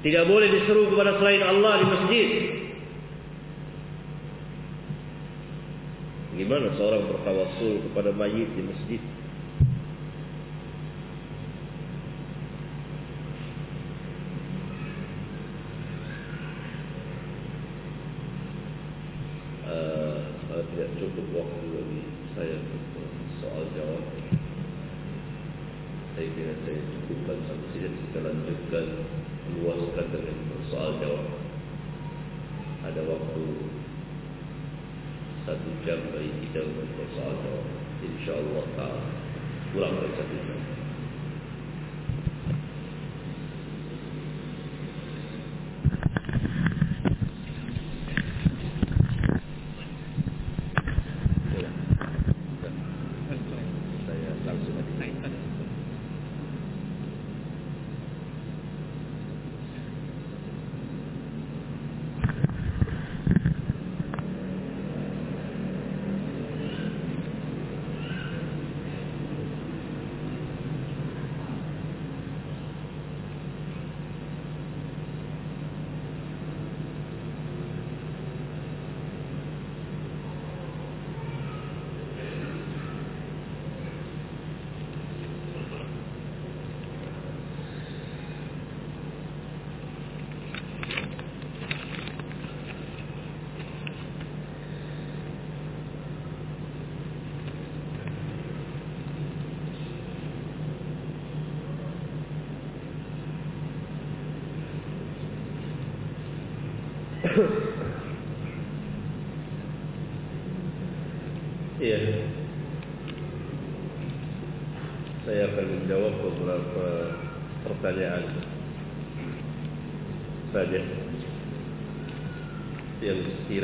Tidak boleh diseru kepada selain Allah di masjid. Gimana seorang bertawasul kepada mayit di masjid?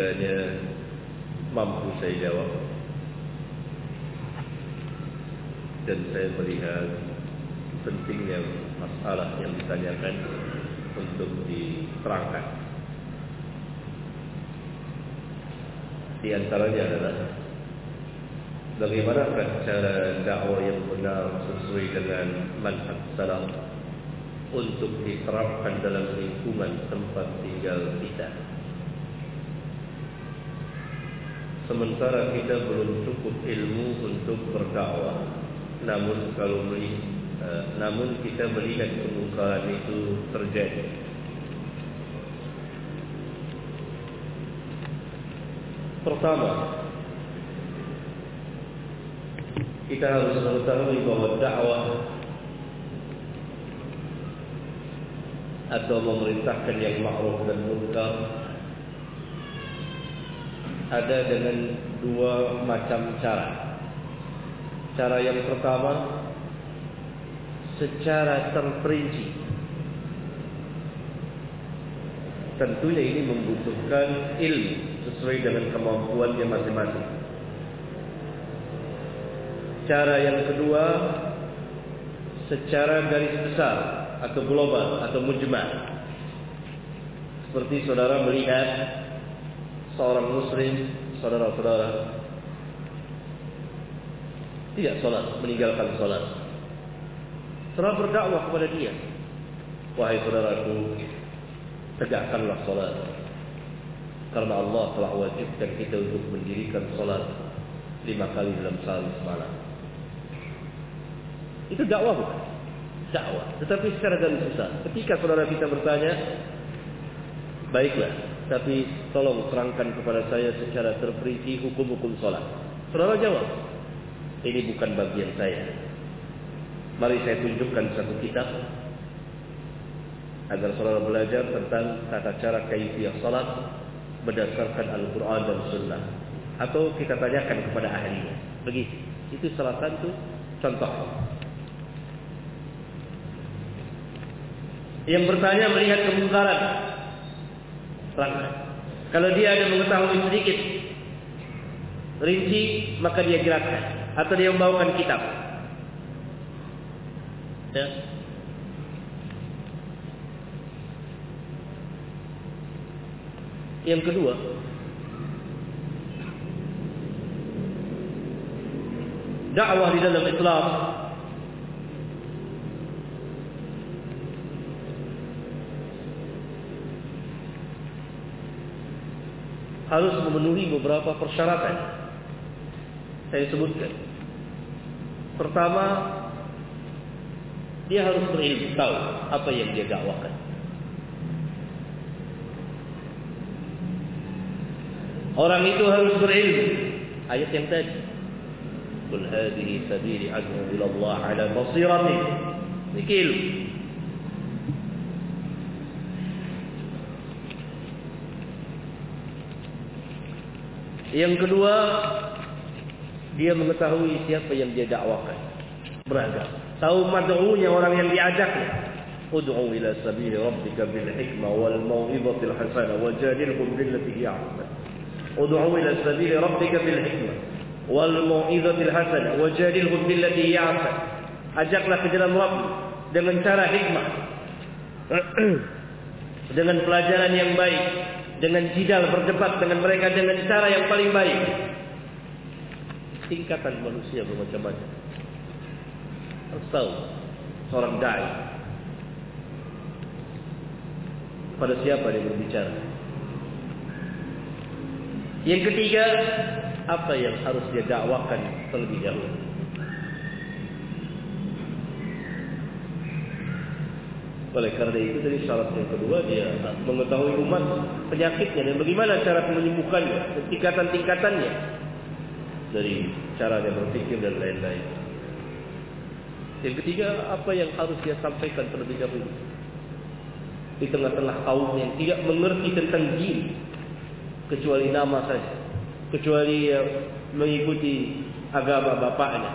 Sekiranya mampu saya jawab dan saya melihat pentingnya masalah yang ditanyakan untuk diterangkan. Di antaranya adalah bagaimanakah cara dakwah yang benar sesuai dengan manhaj salaf untuk diterapkan dalam lingkungan tempat tinggal kita. Sementara kita belum cukup ilmu untuk berdakwah, namun kalau melihat, uh, namun kita melihat kemungkaran itu terjadi. Pertama, kita harus mengetahui bahwa dakwah atau memerintahkan yang ma'ruf dan munkar ada dengan dua macam cara. Cara yang pertama secara terperinci. Tentunya ini membutuhkan ilmu sesuai dengan kemampuannya masing-masing. Cara yang kedua secara garis besar atau global atau mujmal. Seperti saudara melihat seorang muslim, saudara-saudara tidak sholat, meninggalkan sholat. Saudara berdakwah kepada dia. Wahai saudaraku, tegakkanlah sholat. Karena Allah telah wajibkan kita untuk mendirikan sholat lima kali dalam sehari semalam. Itu dakwah bukan? Dakwah. Tetapi secara garis besar. Ketika saudara kita bertanya, baiklah, tapi tolong terangkan kepada saya secara terperinci hukum-hukum sholat. Saudara jawab, ini bukan bagian saya. Mari saya tunjukkan satu kitab agar saudara belajar tentang tata cara kaifiyah salat berdasarkan Al-Quran dan Sunnah. Atau kita tanyakan kepada ahlinya. Begitu. Itu salah satu contoh. Yang bertanya melihat kemungkaran. Terangkan. Kalau dia ada mengetahui sedikit rinci, maka dia gerakkan. Atau dia membawakan kitab. Ya. Yang kedua, dakwah di dalam Islam harus memenuhi beberapa persyaratan. Saya sebutkan. Pertama, dia harus berilmu tahu apa yang dia dakwakan. Orang itu harus berilmu. Ayat yang tadi. Qul hadhihi sabili ad'u ila Allah ala basiratin. Nikil. Yang kedua, dia mengetahui siapa yang dia dakwakan. Beragam. Tahu mad'unya orang yang diajaknya. Ud'u ila sabili rabbika bil hikmah wal mau'izatil hasanah wajadilhum billati hiya ahsan. Ud'u ila sabili rabbika bil hikmah wal mau'izatil hasanah wajadilhum billati hiya ahsan. Ajaklah ke jalan Rabb dengan cara hikmah. dengan pelajaran yang baik, dengan jidal berdebat dengan mereka dengan cara yang paling baik. Tingkatan manusia bermacam-macam. Tahu seorang dai pada siapa dia berbicara. Yang ketiga, apa yang harus dia dakwakan terlebih dahulu. Oleh karena itu dari syarat yang kedua dia mengetahui umat penyakitnya dan bagaimana cara menyembuhkannya, tingkatan-tingkatannya dari cara dia berpikir dan lain-lain. Yang ketiga, apa yang harus dia sampaikan terlebih dahulu di tengah-tengah kaum yang tidak mengerti tentang jin kecuali nama saja, kecuali mengikuti agama bapaknya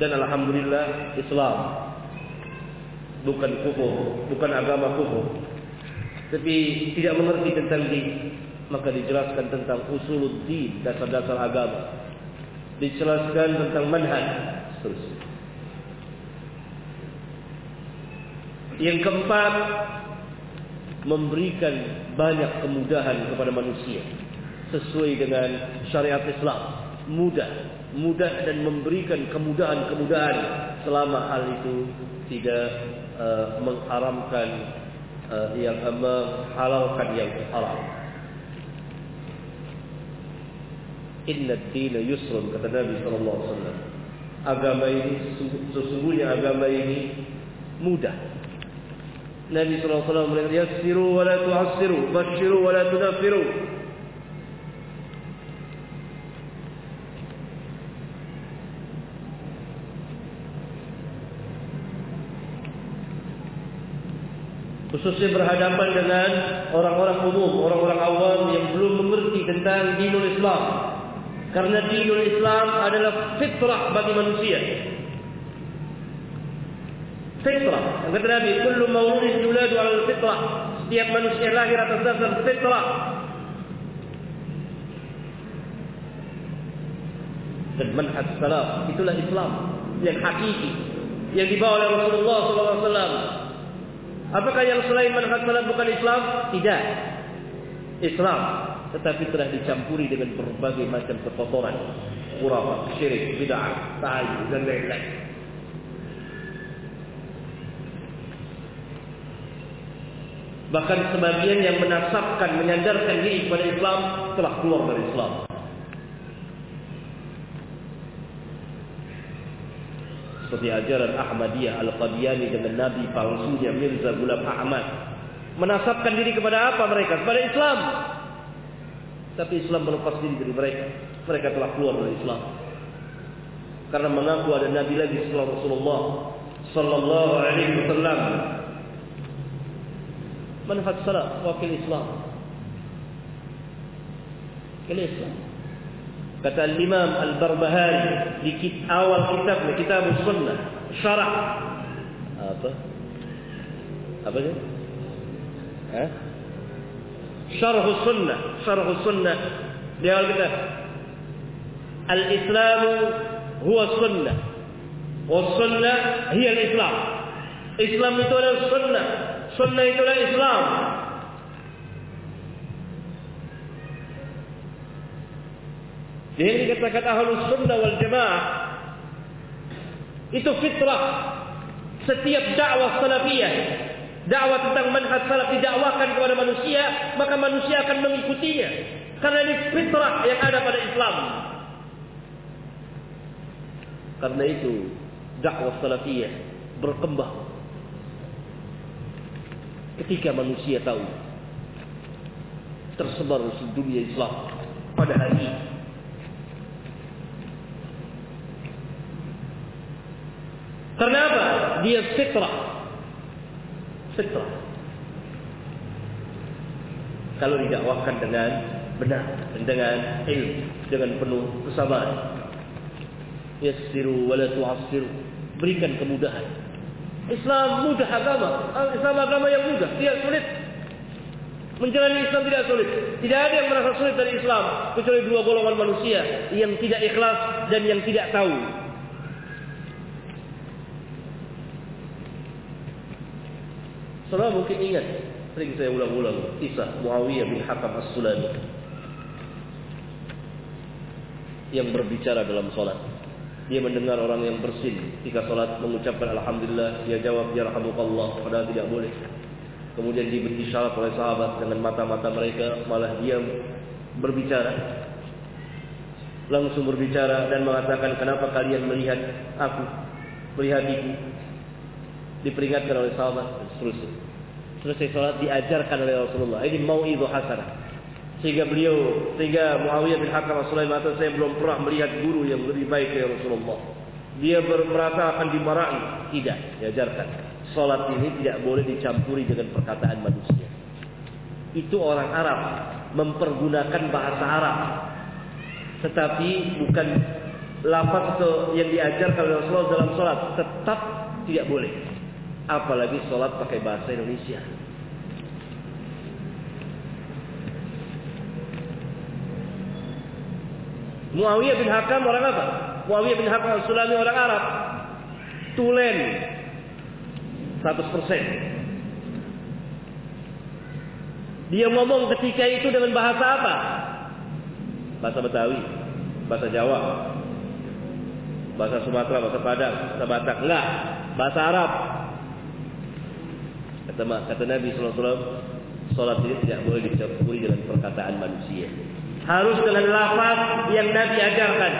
dan alhamdulillah Islam bukan kufur, bukan agama kufur. Tapi tidak mengerti tentang din, maka dijelaskan tentang usuluddin, dasar-dasar agama. Dijelaskan tentang manhaj, seterusnya. Yang keempat, memberikan banyak kemudahan kepada manusia sesuai dengan syariat Islam. Mudah, mudah dan memberikan kemudahan-kemudahan selama hal itu tidak uh, mengharamkan uh, yang uh, menghalalkan yang haram. Inna dina yusrun kata Nabi sallallahu alaihi wasallam. Agama ini sesungguhnya agama ini mudah. Nabi sallallahu alaihi wasallam berkata, "Yassiru wa la tu'assiru, basyiru wa la tunaffiru." Khususnya berhadapan dengan orang-orang umum, orang-orang awam yang belum mengerti tentang dinul Islam. Karena dinul Islam adalah fitrah bagi manusia. Fitrah. Yang kata Nabi, kullu mauludin yuladu ala fitrah. Setiap manusia lahir atas dasar fitrah. Dan manhaj salaf itulah Islam yang hakiki yang dibawa oleh Rasulullah wasallam Apakah yang selain manhaj salaf bukan Islam? Tidak. Islam tetapi telah dicampuri dengan berbagai macam kekotoran, khurafat, syirik, bid'ah, ta'i dan lain-lain. Bahkan sebagian yang menasabkan, menyandarkan diri kepada Islam telah keluar dari Islam. Seperti ajaran Ahmadiyah Al-Qadiani dengan Nabi palsunya Mirza Ghulam Ahmad. Menasabkan diri kepada apa mereka? kepada Islam. Tapi Islam melepas diri dari mereka. Mereka telah keluar dari Islam. Karena mengaku ada Nabi lagi setelah Rasulullah Sallallahu Alaihi Wasallam. Manfaat salat wakil Islam. Wakil Islam Kata Imam Al-Barbahari di awal kitabnya, Kitab Sunnah, syarah apa? Apa dia? Eh? Syarh Sunnah, Syarh Sunnah. Di awal kita Al-Islam huwa sunnah. Wa sunnah hiya al-Islam. Islam itu adalah sunnah. Sunnah itu adalah Islam. Yang dikatakan ahlus sunnah wal jamaah itu fitrah. Setiap dakwah salafiyah, dakwah tentang manhaj salaf didakwakan kepada manusia, maka manusia akan mengikutinya. Karena ini fitrah yang ada pada Islam. Karena itu dakwah salafiyah berkembang. Ketika manusia tahu tersebar di dunia Islam pada hari ini. Karena apa? Dia fitrah. Fitrah. Kalau didakwahkan dengan benar, dengan ilmu, dengan penuh kesabaran. Yassiru wa la tu'assiru. Berikan kemudahan. Islam mudah agama. Islam agama yang mudah, tidak sulit. Menjalani Islam tidak sulit. Tidak ada yang merasa sulit dari Islam kecuali dua golongan manusia yang tidak ikhlas dan yang tidak tahu. Saudara mungkin ingat, sering saya ulang-ulang kisah Muawiyah bin Hakam As-Sulami yang berbicara dalam solat. Dia mendengar orang yang bersin ketika solat mengucapkan Alhamdulillah, dia jawab Ya Rahmukallah, padahal tidak boleh. Kemudian diberi isyarat oleh sahabat dengan mata-mata mereka, malah dia berbicara. Langsung berbicara dan mengatakan, kenapa kalian melihat aku, melihat ibu. Diperingatkan oleh sahabat, seterusnya. Selesai sholat diajarkan oleh Rasulullah. Ini mau itu hasanah. Sehingga beliau, sehingga Muawiyah bin Hakam Rasulullah mengatakan, saya belum pernah melihat guru yang lebih baik dari Rasulullah. Dia merasa akan dimarahi. Tidak, diajarkan. Sholat ini tidak boleh dicampuri dengan perkataan manusia. Itu orang Arab mempergunakan bahasa Arab. Tetapi bukan lafaz yang diajarkan oleh Rasulullah dalam sholat. Tetap tidak boleh. Apalagi sholat pakai bahasa Indonesia. Muawiyah bin Hakam orang apa? Muawiyah bin Hakam Sulami orang Arab. Tulen. 100%. Dia ngomong ketika itu dengan bahasa apa? Bahasa Betawi, bahasa Jawa, bahasa Sumatera, bahasa Padang, bahasa Batak. Enggak, bahasa Arab. Kata, kata Nabi SAW, sholat ini tidak boleh dicampuri dengan perkataan manusia. Harus dengan lafaz yang Nabi ajarkan.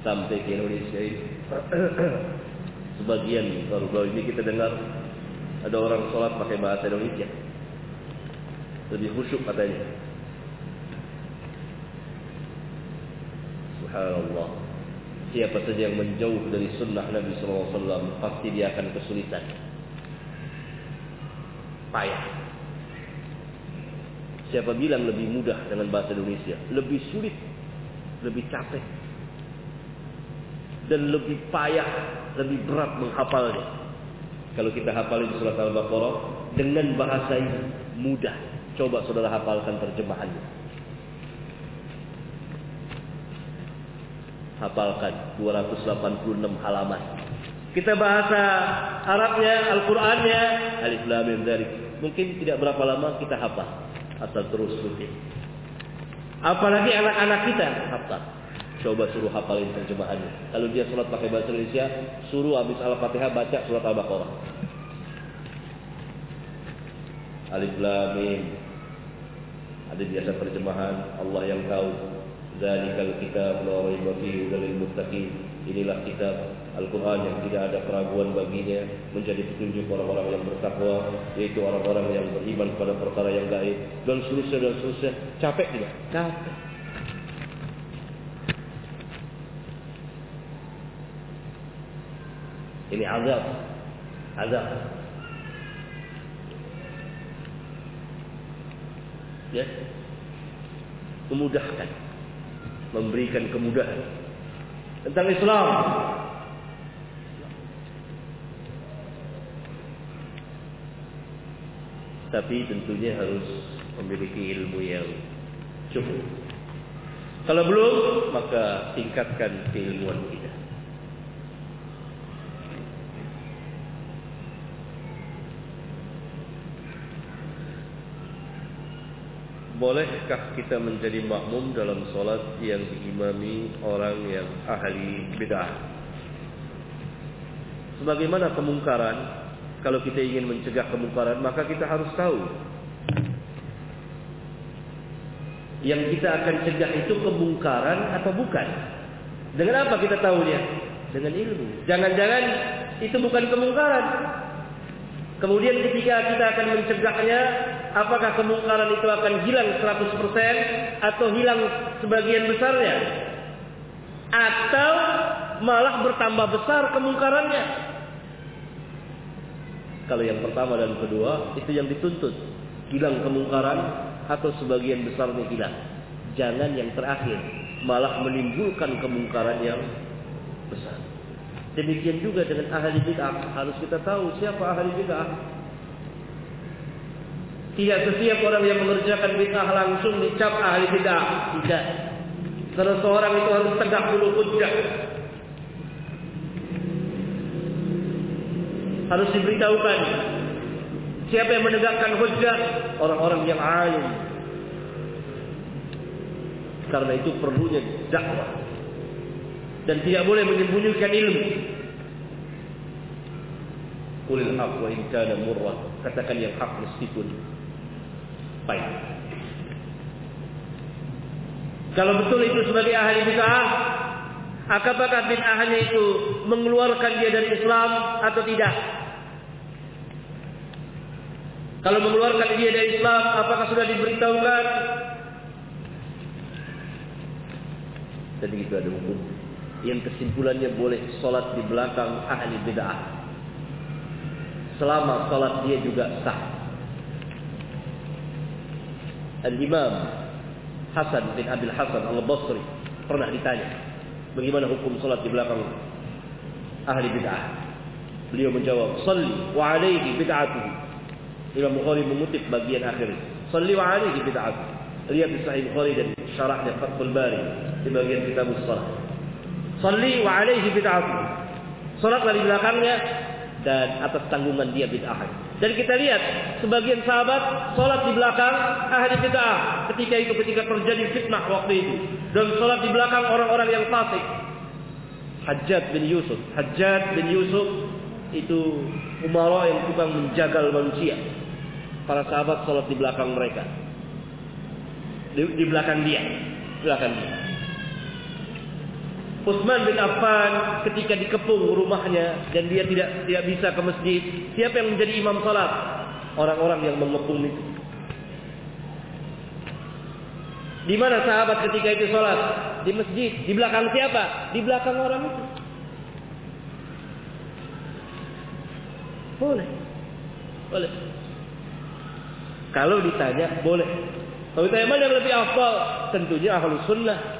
Sampai ke Indonesia ini Sebagian baru-baru ini kita dengar Ada orang sholat pakai bahasa Indonesia. Lebih khusyuk katanya. Subhanallah. Siapa saja yang menjauh dari sunnah Nabi SAW Pasti dia akan kesulitan. Payah. Siapa bilang lebih mudah dengan bahasa Indonesia? Lebih sulit Lebih capek dan lebih payah, lebih berat menghafalnya. Kalau kita hafalin surat Al-Baqarah dengan bahasa ini mudah. Coba saudara hafalkan terjemahannya. Hafalkan 286 halaman. Kita bahasa Arabnya, Al-Qur'annya, Alif Lam Mim. Mungkin tidak berapa lama kita hafal asal terus mungkin. Apalagi anak-anak kita hafal. Coba suruh hafalin terjemahannya. Kalau dia sholat pakai bahasa Indonesia, suruh habis Al-Fatihah baca surat Al-Baqarah. Alif Lam Mim. Ada biasa terjemahan Allah yang tahu. Zalikal kitab la raiba fihi lil muttaqin. Inilah kitab Al-Quran yang tidak ada keraguan baginya menjadi petunjuk orang-orang yang bertakwa yaitu orang-orang yang beriman pada perkara yang gaib dan seterusnya dan seterusnya capek tidak? Capek. Ini azab. Azab. Ya. Memudahkan. Memberikan kemudahan. Tentang Islam. Tapi tentunya harus memiliki ilmu yang cukup. Kalau belum, maka tingkatkan keilmuan kita. Bolehkah kita menjadi makmum dalam solat yang diimami orang yang ahli bid'ah? Sebagaimana kemungkaran, kalau kita ingin mencegah kemungkaran, maka kita harus tahu yang kita akan cegah itu kemungkaran atau bukan. Dengan apa kita tahunya? Dengan ilmu. Jangan-jangan itu bukan kemungkaran. Kemudian ketika kita akan mencegahnya, apakah kemungkaran itu akan hilang 100% atau hilang sebagian besarnya? Atau malah bertambah besar kemungkarannya? Kalau yang pertama dan kedua, itu yang dituntut. Hilang kemungkaran atau sebagian besarnya hilang. Jangan yang terakhir, malah menimbulkan kemungkaran yang besar. Demikian juga dengan ahli bid'ah. Harus kita tahu siapa ahli bid'ah. Tidak setiap orang yang mengerjakan bid'ah langsung dicap ahli bid'ah. Tidak. Karena seorang itu harus tegak dulu hujjah. Harus diberitahukan. Siapa yang menegakkan hujjah? Orang-orang yang alim. Karena itu perlunya dakwah dan tidak boleh menyembunyikan ilmu. Qulil haq wa in kana murra. Katakan yang hak meskipun baik. Kalau betul itu sebagai ahli bid'ah, apakah bid'ahnya itu mengeluarkan dia dari Islam atau tidak? Kalau mengeluarkan dia dari Islam, apakah sudah diberitahukan? Dan itu ada hukum yang kesimpulannya boleh sholat di belakang ahli bid'ah selama sholat dia juga sah Al-Imam Hasan bin Abil Hasan Al-Basri pernah ditanya bagaimana hukum sholat di belakang ahli bid'ah beliau menjawab salli wa alaihi bid'atuhu Imam Bukhari mengutip bagian akhir salli wa alaihi bid'atuhu lihat di Sahih Bukhari dan syarahnya Fathul Bari di bagian kitab salat Salli wa alaihi bid'atu. Salatlah di belakangnya dan atas tanggungan dia bid'ah. Dan kita lihat sebagian sahabat salat di belakang ahli bid'ah ketika itu ketika terjadi fitnah waktu itu dan salat di belakang orang-orang yang fasik. Hajjat bin Yusuf, Hajjat bin Yusuf itu umara yang tukang menjagal manusia. Para sahabat salat di belakang mereka. Di, di belakang dia, belakang dia. Utsman bin Affan ketika dikepung rumahnya dan dia tidak tidak bisa ke masjid, siapa yang menjadi imam salat? Orang-orang yang mengepung itu. Di mana sahabat ketika itu salat? Di masjid. Di belakang siapa? Di belakang orang itu. Boleh. Boleh. Kalau ditanya boleh. Kalau ditanya mana yang lebih afdal? Tentunya ahlus sunnah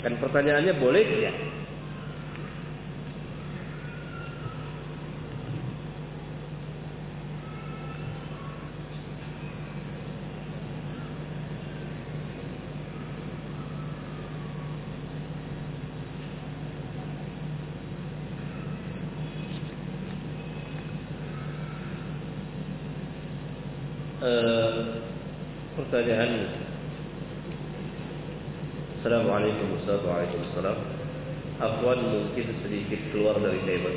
Kan pertanyaannya boleh tidak? Uh, pertanyaan Assalamualaikum Waalaikumsalam Afwan mungkin sedikit keluar dari tema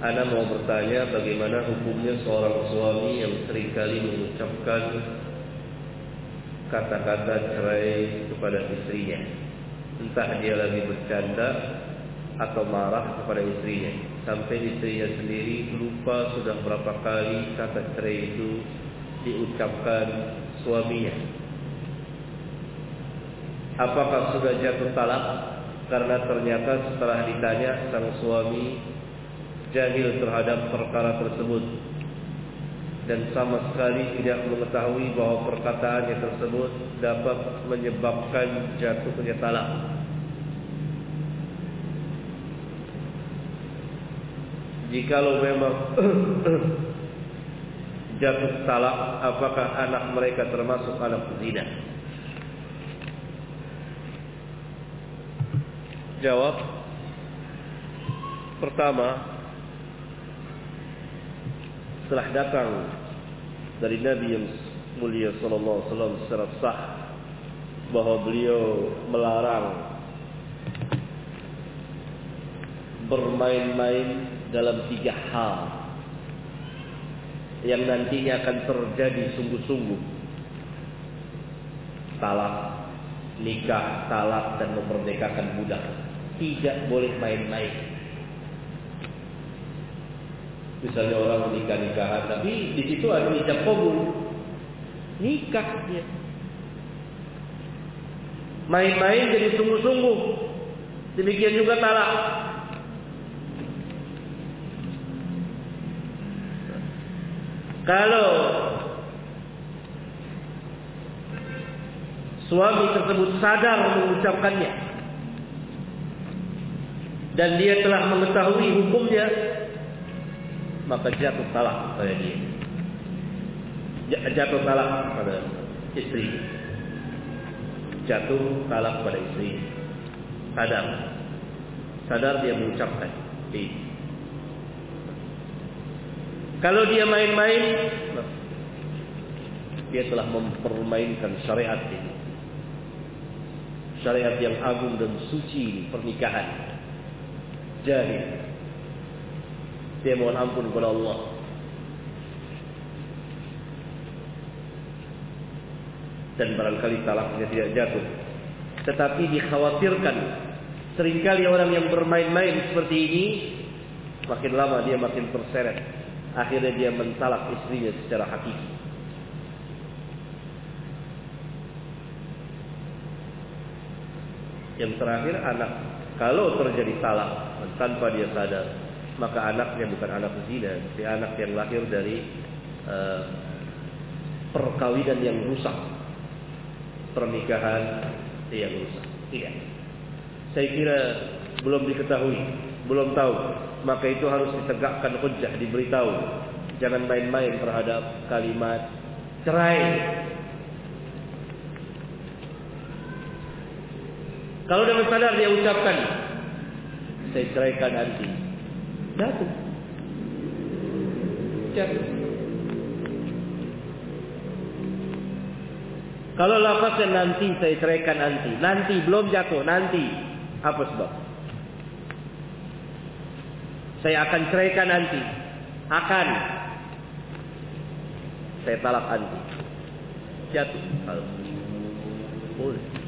Ana mau bertanya bagaimana hukumnya seorang suami yang sering kali mengucapkan kata-kata cerai kepada istrinya. Entah dia lagi bercanda atau marah kepada istrinya. Sampai istrinya sendiri lupa sudah berapa kali kata cerai itu diucapkan suaminya apakah sudah jatuh talak karena ternyata setelah ditanya sang suami jahil terhadap perkara tersebut dan sama sekali tidak mengetahui bahwa perkataannya tersebut dapat menyebabkan jatuhnya talak. Jikalau memang jatuh talak, apakah anak mereka termasuk anak zina? Jawab. Pertama Setelah datang Dari Nabi yang mulia sallallahu alaihi wasallam secara sah bahwa beliau melarang bermain-main dalam tiga hal yang nantinya akan terjadi sungguh-sungguh. Talak, nikah, talak dan memerdekakan budak tidak boleh main-main Misalnya orang menikah nikahan, tapi di situ ada ijab kabul, nikah dia. Main-main jadi sungguh-sungguh. Demikian juga talak. Kalau suami tersebut sadar mengucapkannya dan dia telah mengetahui hukumnya maka jatuh talak pada dia. Jatuh talak pada istri. Jatuh talak pada istri. Sadar. Sadar dia mengucapkan. Kalau dia main-main, dia telah mempermainkan syariat ini. Syariat yang agung dan suci pernikahan. Jahil dia mohon ampun kepada Allah. Dan barangkali talaknya tidak jatuh. Tetapi dikhawatirkan sering kali orang yang bermain-main seperti ini makin lama dia makin terseret. Akhirnya dia mentalak istrinya secara hakiki. Yang terakhir anak kalau terjadi talak tanpa dia sadar maka anaknya bukan anak zina, tapi anak yang lahir dari uh, perkawinan yang rusak, pernikahan yang rusak. Iya. Saya kira belum diketahui, belum tahu, maka itu harus ditegakkan hujah, diberitahu. Jangan main-main terhadap kalimat cerai. Kalau dengan sadar dia ucapkan, saya ceraikan nanti. Jatuh. Jatuh. Kalau lafaznya nanti saya ceraikan nanti. Nanti belum jatuh, nanti. Apa sebab? Saya akan ceraikan nanti. Akan. Saya talak nanti. Jatuh. Boleh.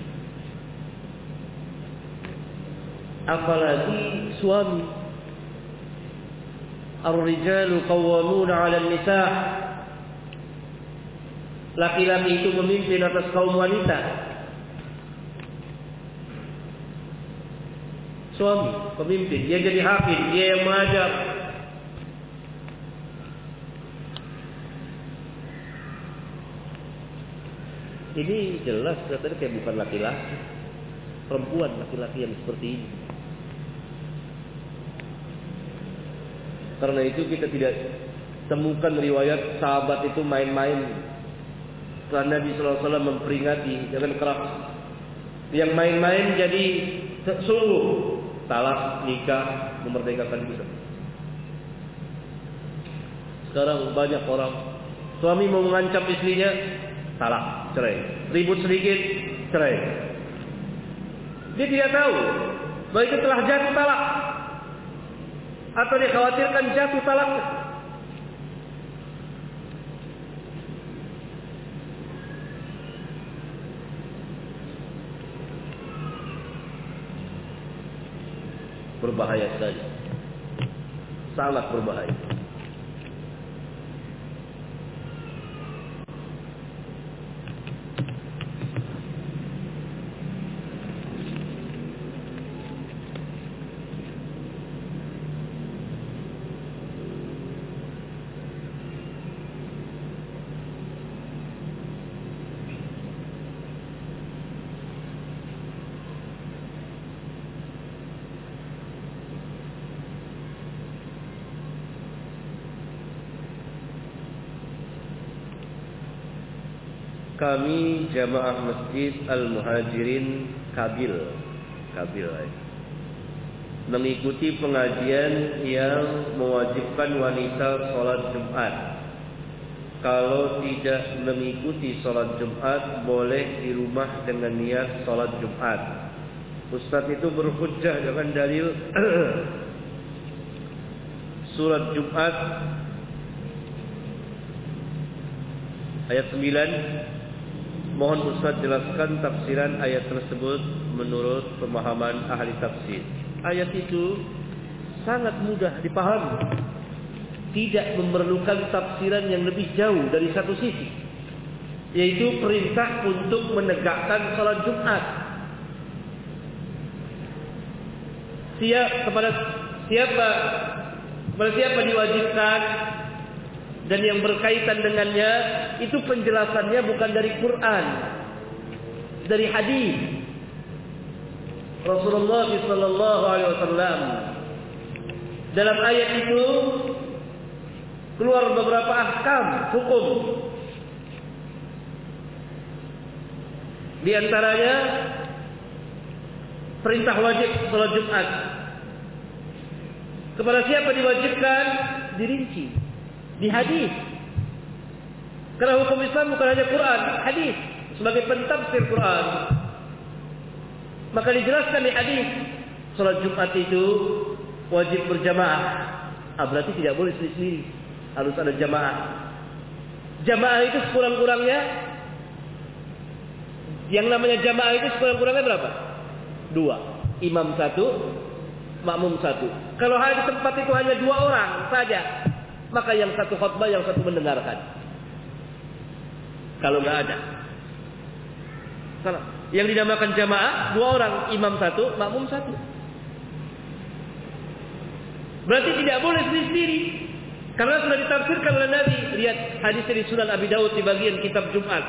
Apalagi suami Ar-rijalu qawwamuna 'ala nisa Laki-laki itu memimpin atas kaum wanita. Suami, pemimpin, dia jadi hakim, dia yang mengajar. Ini jelas katanya kayak bukan laki-laki. Perempuan laki-laki yang seperti ini. Karena itu kita tidak temukan riwayat sahabat itu main-main. Karena Nabi SAW memperingati jangan keras. Yang main-main jadi sungguh talak, nikah, memerdekakan kita. Sekarang banyak orang suami mau mengancam istrinya, talak, cerai. Ribut sedikit, cerai. Dia tidak tahu bahwa itu telah jatuh talak atau dikhawatirkan jatuh talaknya. Berbahaya sekali. Sangat berbahaya. Kami jamaah masjid Al-Muhajirin Kabil Kabil eh. mengikuti pengajian yang mewajibkan wanita sholat Jumat kalau tidak mengikuti sholat Jumat boleh di rumah dengan niat sholat Jumat. Ustaz itu berhujjah dengan dalil surat Jumat ayat 9 mohon Ustaz jelaskan tafsiran ayat tersebut menurut pemahaman ahli tafsir. Ayat itu sangat mudah dipahami. Tidak memerlukan tafsiran yang lebih jauh dari satu sisi yaitu perintah untuk menegakkan salat Jumat. Siap kepada siapa? Kepada siapa diwajibkan dan yang berkaitan dengannya itu penjelasannya bukan dari Quran dari hadis Rasulullah sallallahu alaihi wasallam dalam ayat itu keluar beberapa ahkam hukum. Di antaranya perintah wajib salat Jumat. Kepada siapa diwajibkan? Dirinci di hadis. Karena hukum Islam bukan hanya Quran, hadis sebagai pentafsir Quran. Maka dijelaskan di hadis salat Jumat itu wajib berjamaah. Ah, berarti tidak boleh sendiri-sendiri harus ada jamaah. Jamaah itu sekurang-kurangnya yang namanya jamaah itu sekurang-kurangnya berapa? Dua. Imam satu, makmum satu. Kalau hanya tempat itu hanya dua orang saja, maka yang satu khutbah, yang satu mendengarkan. Kalau nggak ada, salah. Yang dinamakan jamaah dua orang, imam satu, makmum satu. Berarti tidak boleh sendiri-sendiri. Karena sudah ditafsirkan oleh Nabi. Lihat hadis dari Sunan Abi Dawud di bagian kitab Jumat.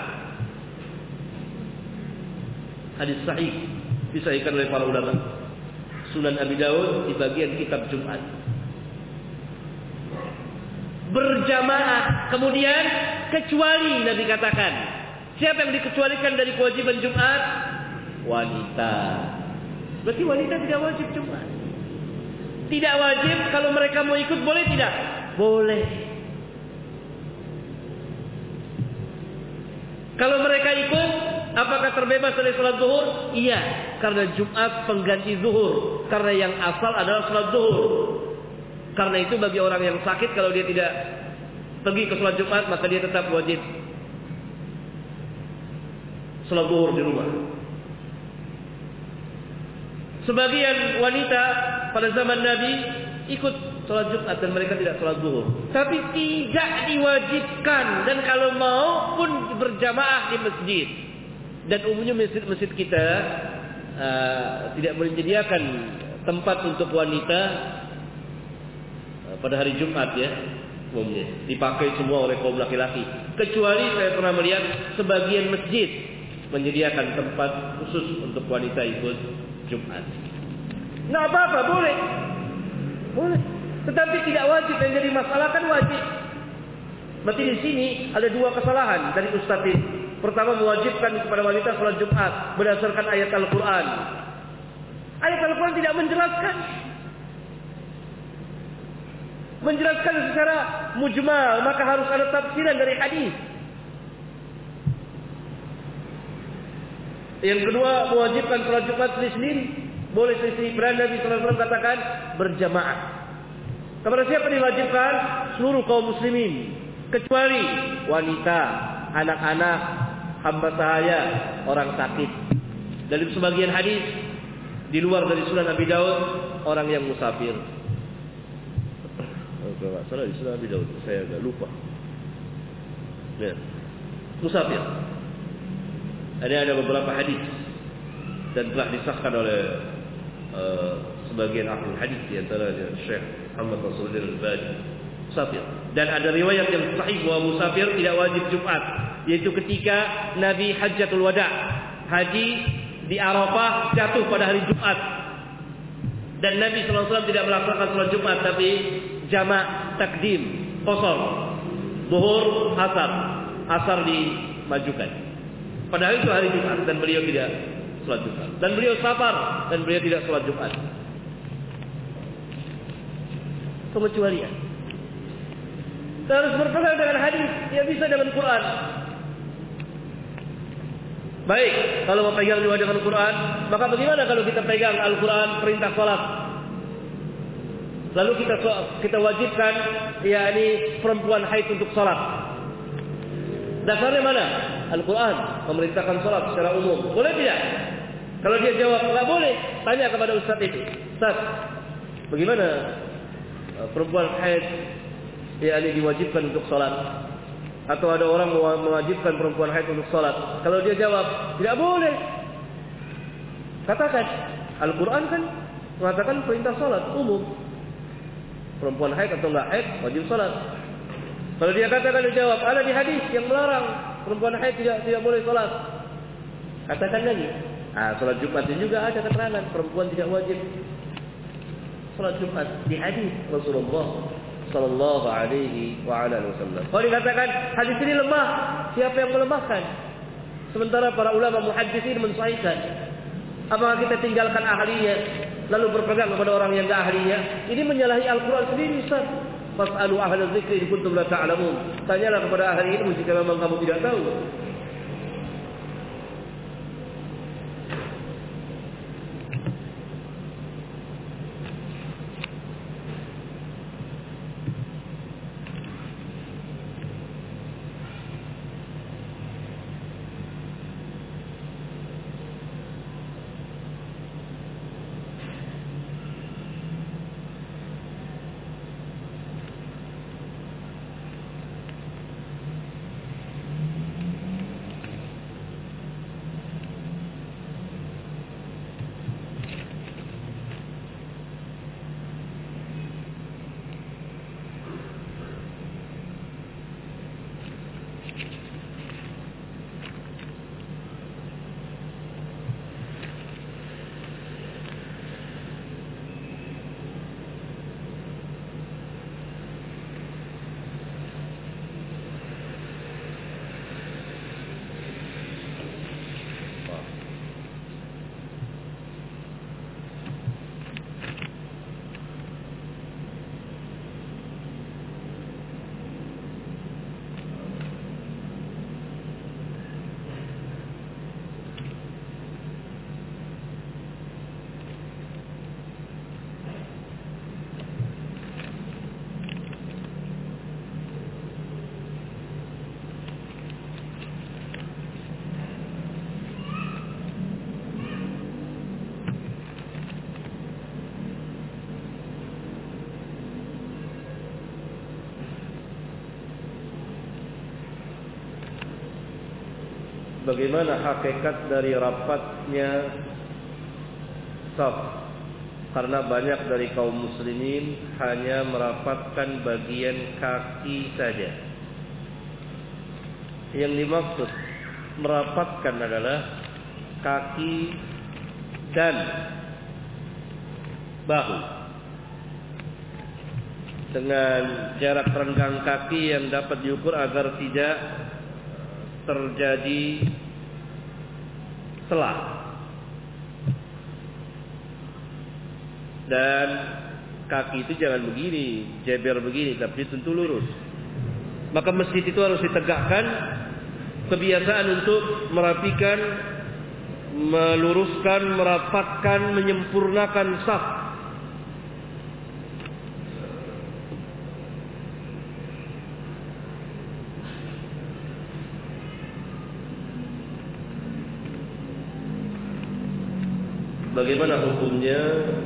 Hadis sahih disahihkan oleh para ulama. Sunan Abi Dawud di bagian kitab Jumat. Berjamaah. Kemudian kecuali Nabi katakan. Siapa yang dikecualikan dari kewajiban Jumat? Wanita. Berarti wanita tidak wajib Jumat. Tidak wajib kalau mereka mau ikut boleh tidak? Boleh. Kalau mereka ikut, apakah terbebas dari sholat zuhur? Iya, karena Jumat pengganti zuhur. Karena yang asal adalah sholat zuhur. Karena itu bagi orang yang sakit, kalau dia tidak pergi ke sholat Jumat, maka dia tetap wajib sholat zuhur di rumah. Sebagian wanita pada zaman Nabi ikut sholat Jumat dan mereka tidak sholat zuhur. Tapi tidak diwajibkan dan kalau mau pun berjamaah di masjid. Dan umumnya masjid-masjid kita uh, tidak menyediakan tempat untuk wanita pada hari Jumat ya umumnya dipakai semua oleh kaum laki-laki kecuali saya pernah melihat sebagian masjid menyediakan tempat khusus untuk wanita ikut Jumat. Nggak apa-apa, boleh. Boleh. Tetapi tidak wajib yang jadi masalah kan wajib. Berarti di sini ada dua kesalahan dari Ustaz ini. Pertama mewajibkan kepada wanita sholat Jumat berdasarkan ayat Al-Quran. Ayat Al-Quran tidak menjelaskan. Menjelaskan secara mujmal maka harus ada tafsiran dari hadis. Yang kedua mewajibkan sholat Jumat sendiri-sendiri. Boleh sendiri. Beranda Nabi SAW katakan berjamaah. Kepada siapa diwajibkan? Seluruh kaum muslimin. Kecuali wanita, anak-anak, hamba sahaya, orang sakit. Dari sebagian hadis di luar dari Sunan Abi Daud orang yang musafir. Kalau salah di Sunan Abi Daud, saya agak lupa. Ya. Musafir. Ada ada beberapa hadis dan telah disahkan oleh uh, sebagian ahli hadis di antaranya Syekh Muhammad Nasruddin Al-Albani musafir dan ada riwayat yang sahih bahwa musafir tidak wajib Jumat yaitu ketika Nabi Hajjatul Wada haji di Arafah jatuh pada hari Jumat dan Nabi SAW tidak melaksanakan sholat Jumat tapi jamak takdim kosor zuhur asar asar dimajukan Padahal itu hari Jumat dan beliau tidak sholat Jumat. Dan beliau safar dan beliau tidak sholat Jumat. Pengecualian. Kita harus berpegang dengan hadis yang bisa dengan Quran. Baik, kalau mau pegang juga dengan Quran, maka bagaimana kalau kita pegang Al-Quran perintah salat? Lalu kita kita wajibkan yakni perempuan haid untuk salat. Dasarnya mana? Al-Quran memerintahkan salat secara umum. Boleh tidak? Kalau dia jawab enggak boleh, tanya kepada ustaz itu. Ustaz, bagaimana uh, perempuan haid yakni diwajibkan untuk salat? Atau ada orang mewajibkan perempuan haid untuk salat? Kalau dia jawab, tidak boleh. Katakan, Al-Quran kan mengatakan perintah salat umum. Perempuan haid atau enggak haid wajib salat. Kalau dia katakan dia jawab, ada di hadis yang melarang perempuan haid tidak tidak boleh salat. Katakan lagi. Ah, salat Jumat juga ada keterangan perempuan tidak wajib salat Jumat di hadis Rasulullah sallallahu alaihi wa ala wasallam. Kalau dikatakan hadis ini lemah, siapa yang melemahkan? Sementara para ulama muhaddisin mensahihkan. Apakah kita tinggalkan ahlinya lalu berpegang kepada orang yang enggak ahlinya? Ini menyalahi Al-Qur'an sendiri, Ustaz. Fas'alu ahla dzikri in kuntum la. Tanyalah kepada ahli ilmu jika memang kamu tidak tahu. Bagaimana hakikat dari rapatnya saf? Karena banyak dari kaum muslimin hanya merapatkan bagian kaki saja. Yang dimaksud merapatkan adalah kaki dan bahu. Dengan jarak renggang kaki yang dapat diukur agar tidak terjadi celah dan kaki itu jangan begini jeber begini tapi tentu lurus. Maka masjid itu harus ditegakkan kebiasaan untuk merapikan meluruskan merapatkan menyempurnakan saf Bagaimana hukumnya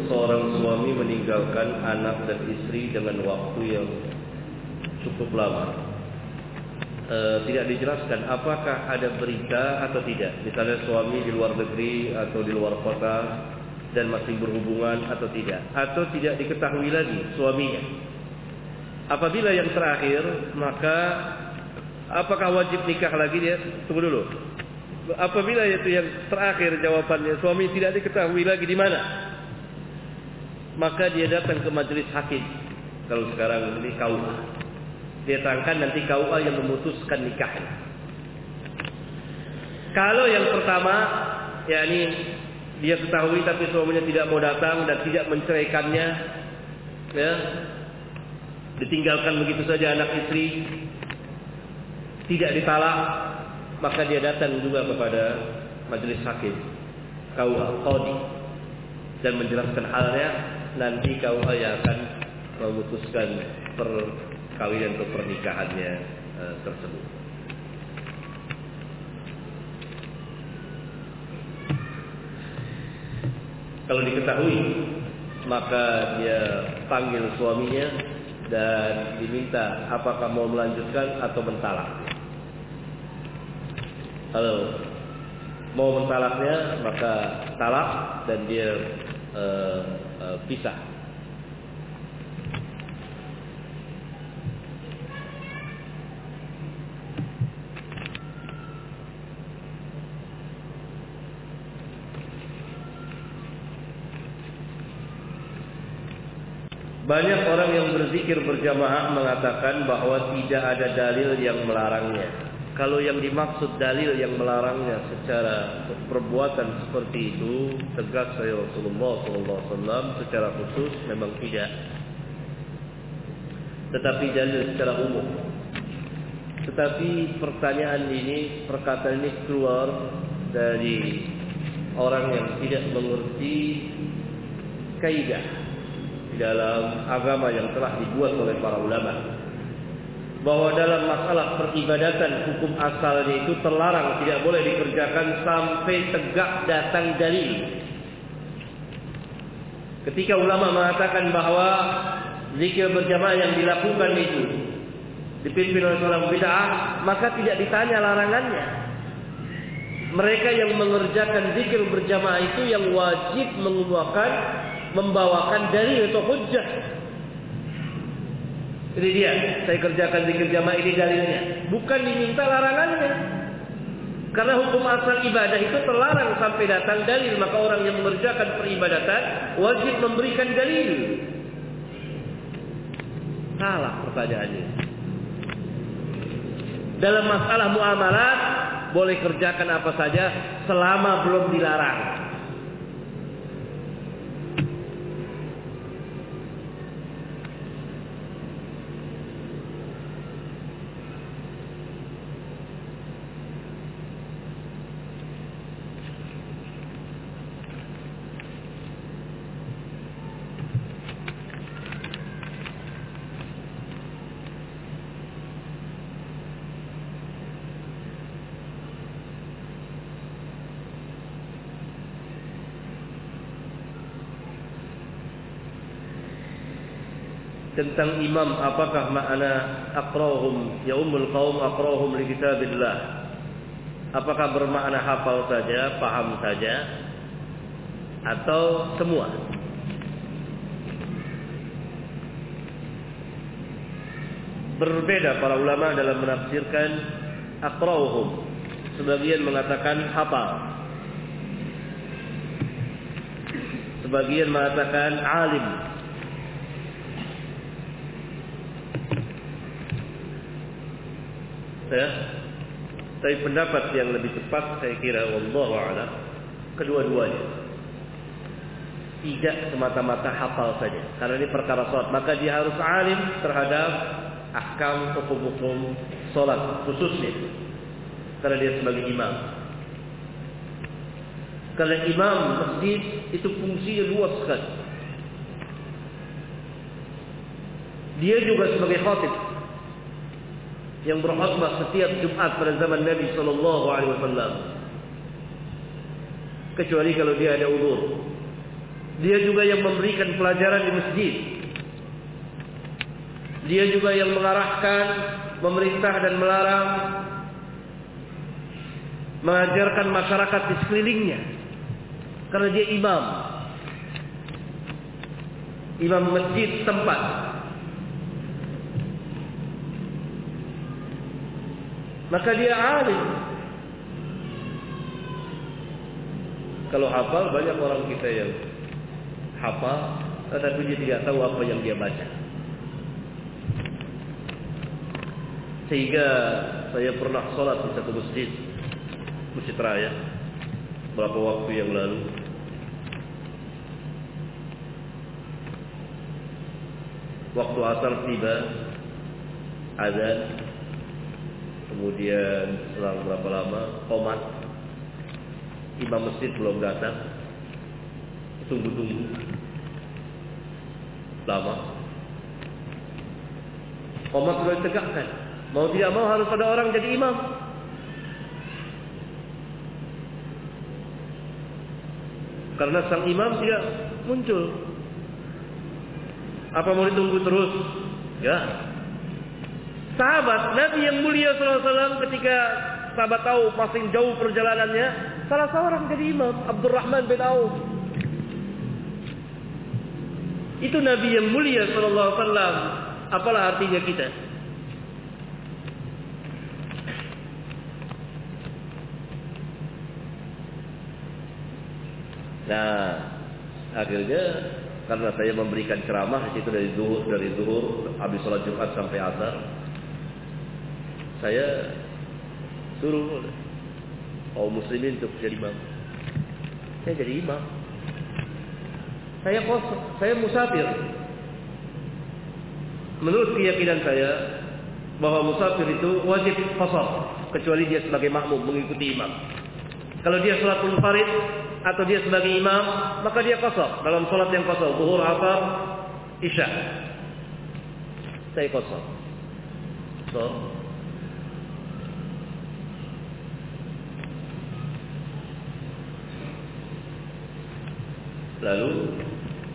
seorang suami meninggalkan anak dan istri dengan waktu yang cukup lama? E, tidak dijelaskan apakah ada berita atau tidak. Misalnya suami di luar negeri atau di luar kota dan masih berhubungan atau tidak. Atau tidak diketahui lagi suaminya. Apabila yang terakhir, maka apakah wajib nikah lagi dia? Tunggu dulu. Apabila itu yang terakhir jawabannya suami tidak diketahui lagi di mana, maka dia datang ke majelis hakim. Kalau sekarang ini KUA, dia terangkan nanti KUA yang memutuskan nikahnya. Kalau yang pertama, yakni dia ketahui tapi suaminya tidak mau datang dan tidak menceraikannya, ya, ditinggalkan begitu saja anak istri, tidak ditalak, maka dia datang juga kepada majelis hakim, KUA Qadi dan menjelaskan halnya nanti yang akan memutuskan perkawinan atau pernikahannya uh, tersebut. Kalau diketahui maka dia panggil suaminya dan diminta apakah mau melanjutkan atau mentalak. Kalau mau mentalaknya maka talak dan dia uh, uh, pisah Banyak orang yang berzikir berjamaah mengatakan bahwa tidak ada dalil yang melarangnya. Kalau yang dimaksud dalil yang melarangnya secara perbuatan seperti itu, tegas saya Rasulullah SAW secara khusus memang tidak. Tetapi dalil secara umum. Tetapi pertanyaan ini, perkataan ini keluar dari orang yang tidak mengerti kaidah dalam agama yang telah dibuat oleh para ulama bahwa dalam masalah peribadatan hukum asalnya itu terlarang tidak boleh dikerjakan sampai tegak datang dalil. Ketika ulama mengatakan bahwa zikir berjamaah yang dilakukan itu dipimpin oleh seorang bid'ah, maka tidak ditanya larangannya. Mereka yang mengerjakan zikir berjamaah itu yang wajib mengumumkan membawakan dalil atau hujjah. Ini dia, saya kerjakan zikir jamaah ini dalilnya. Bukan diminta larangannya. Karena hukum asal ibadah itu terlarang sampai datang dalil. Maka orang yang mengerjakan peribadatan wajib memberikan dalil. Salah pertanyaannya. Dalam masalah muamalat boleh kerjakan apa saja selama belum dilarang. Tentang imam apakah makna aqrahum? Ya ummul qaum aqrahum li kitabillah. Apakah bermakna hafal saja paham saja atau semua? Berbeda para ulama dalam menafsirkan aqrahum. Sebagian mengatakan hafal. Sebagian mengatakan alim ya. Tapi pendapat yang lebih tepat saya kira wallahu a'lam kedua-duanya. Tidak semata-mata hafal saja. Karena ini perkara salat, maka dia harus alim terhadap ahkam hukum-hukum salat khususnya. Karena dia sebagai imam. Karena imam masjid itu fungsinya luas sekali. Dia juga sebagai khatib yang berkhutbah setiap Jumat pada zaman Nabi sallallahu alaihi wasallam. Kecuali kalau dia ada uzur. Dia juga yang memberikan pelajaran di masjid. Dia juga yang mengarahkan, memerintah dan melarang, mengajarkan masyarakat di sekelilingnya. Karena dia imam. Imam masjid tempat maka dia alim. Kalau hafal banyak orang kita yang hafal tetapi dia tidak tahu apa yang dia baca. Sehingga saya pernah sholat di satu masjid, masjid raya, beberapa waktu yang lalu. waktu asar tiba, azan, kemudian selang berapa lama, komat, imam masjid belum datang, tunggu-tunggu, lama, komat sudah ditegakkan, mau tidak mau harus ada orang jadi imam. Karena sang imam tidak muncul. Apa mau ditunggu terus? Ya. Sahabat Nabi yang mulia SAW ketika sahabat tahu masih jauh perjalanannya, salah seorang jadi imam, Abdurrahman bin Auf. Itu Nabi yang mulia SAW. Apalah artinya kita? Nah, akhirnya karena saya memberikan ceramah itu dari zuhur dari zuhur habis sholat Jumat sampai asar, saya suruh kaum muslimin untuk jadi imam. Saya jadi imam. Saya kosong, saya musafir. Menurut keyakinan saya bahwa musafir itu wajib qasar kecuali dia sebagai makmum mengikuti imam. Kalau dia sholat munfarid atau dia sebagai imam, maka dia kosong dalam sholat yang kosong, zuhur, asar, isya. Saya kosong. So, lalu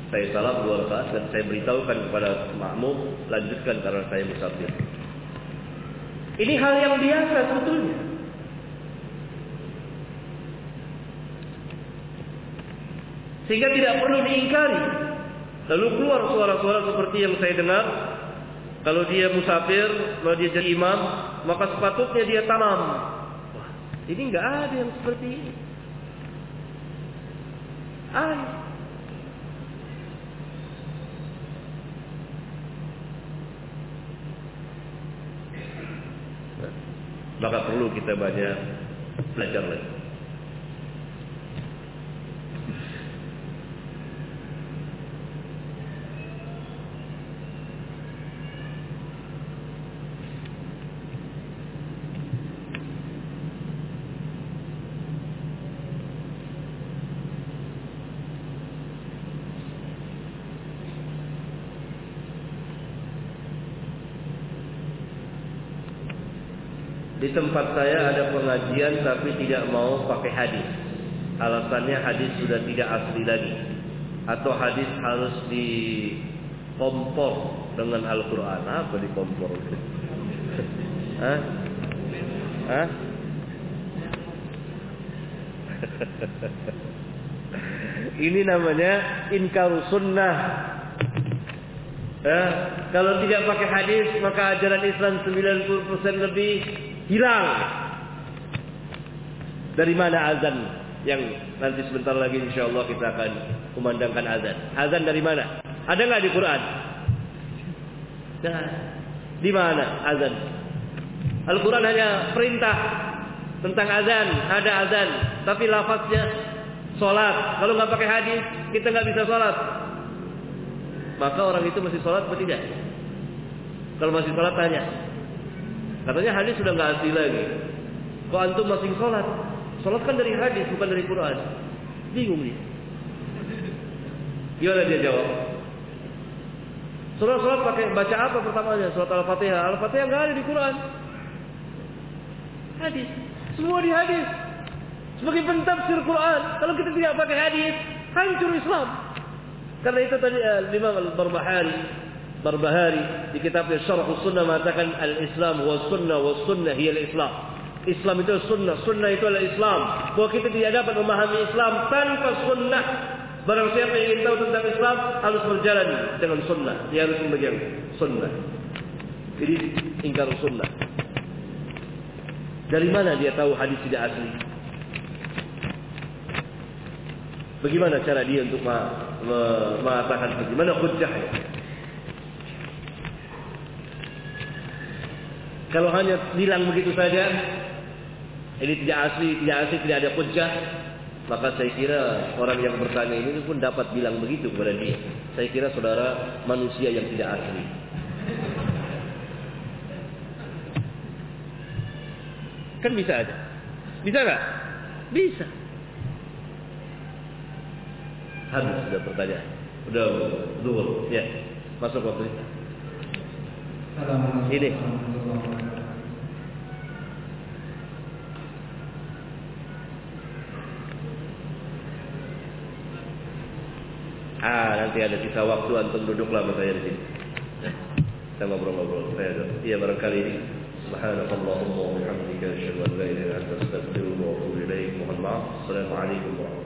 saya salam dua rakaat dan saya beritahukan kepada makmum lanjutkan karena saya musafir. Ini hal yang biasa sebetulnya. Sehingga tidak perlu diingkari. Lalu keluar suara-suara seperti yang saya dengar. Kalau dia musafir, kalau dia jadi imam, maka sepatutnya dia tamam. Wah, ini enggak ada yang seperti ini. Ada. Maka perlu kita banyak belajar lagi. Di tempat saya ada pengajian tapi tidak mau pakai hadis. Alasannya hadis sudah tidak asli lagi. Atau hadis harus dikompor dengan Al-Quran. Apa dikompor? Hah? Hah? Ini namanya inkar sunnah. Eh, kalau tidak pakai hadis maka ajaran Islam 90% lebih hilang. Dari mana azan yang nanti sebentar lagi insya Allah kita akan memandangkan azan. Azan dari mana? Ada nggak di Quran? Nah, di mana azan? Al-Quran hanya perintah tentang azan, ada azan, tapi lafaznya sholat. Kalau nggak pakai hadis, kita nggak bisa sholat. Maka orang itu masih sholat atau tidak? Kalau masih sholat tanya, Katanya hadis sudah nggak asli lagi. Kok antum masih sholat? Sholat kan dari hadis bukan dari Quran. Bingung dia. Gimana dia jawab? Sholat-sholat pakai baca apa pertamanya? Sholat Al-Fatihah. Al-Fatihah nggak ada di Quran. Hadis. Semua di hadis. Sebagai pentafsir Quran. Kalau kita tidak pakai hadis, hancur Islam. Karena itu tadi uh, Imam Al-Barbahari Barbahari di kitabnya Syarh Sunnah mengatakan al-Islam wa sunnah wa sunnah hiya al-Islam. Islam itu sunnah, sunnah itu adalah Islam. Bahwa kita tidak dapat memahami Islam tanpa sunnah. Barang siapa yang ingin tahu tentang Islam harus berjalan dengan sunnah. Dia harus memegang sunnah. Jadi ingkar sunnah. Dari mana dia tahu hadis tidak asli? Bagaimana cara dia untuk mengatakan bagaimana hujjahnya? Kalau hanya bilang begitu saja, ini tidak asli, tidak asli, tidak ada hujjah, Maka saya kira orang yang bertanya ini pun dapat bilang begitu kepada dia. Saya kira saudara manusia yang tidak asli. Kan bisa aja. Bisa nggak? Bisa. Habis sudah pertanyaan. Udah zuhur. Ya. Masuk waktu ini. Ini. Ah, nanti ada sisa waktu antum duduklah sama saya di sini. Kita ngobrol-ngobrol. Iya barangkali ini. Subhanakallahumma wa bihamdika asyhadu an la ilaha illa anta astaghfiruka wa atubu ilaik. Mohon maaf. Assalamualaikum warahmatullahi wabarakatuh.